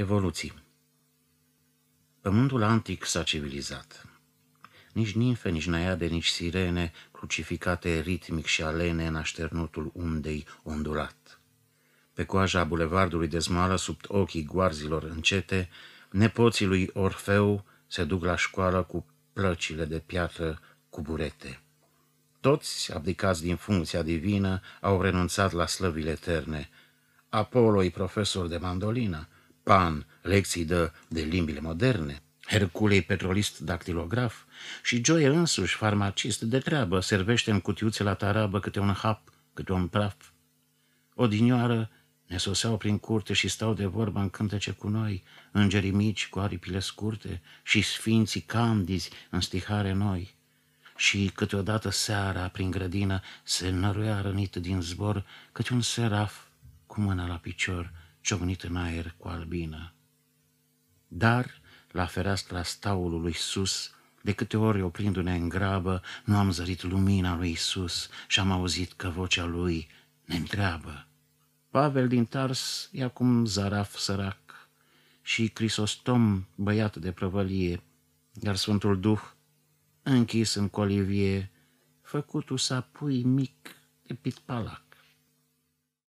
Evoluții Pământul antic s-a civilizat. Nici nimfe, nici naiade, nici sirene, crucificate ritmic și alene în așternutul undei ondulat. Pe coaja bulevardului de zmoară, sub ochii goarzilor încete, nepoții lui Orfeu se duc la școală cu plăcile de piatră cu burete. Toți, abdicați din funcția divină, au renunțat la slăvile eterne. Apollo e profesor de mandolină, Pan lecții dă de limbile moderne, Herculei petrolist dactilograf și Joe însuși farmacist de treabă servește în cutiuțe la tarabă câte un hap, câte un praf. Odinioară ne soseau prin curte și stau de vorbă în cântece cu noi, îngerii mici cu aripile scurte și sfinții candizi în stihare noi. Și câteodată seara, prin grădină, se năruia rănit din zbor câte un seraf cu mâna la picior, ciocnit în aer cu albină. Dar, la fereastra staulului sus, de câte ori oprindu-ne în grabă, nu am zărit lumina lui Isus și am auzit că vocea lui ne întreabă. Pavel din Tars e acum zaraf sărac și Crisostom băiat de prăvălie, iar Sfântul Duh, închis în colivie, făcutu să pui mic de pitpalac.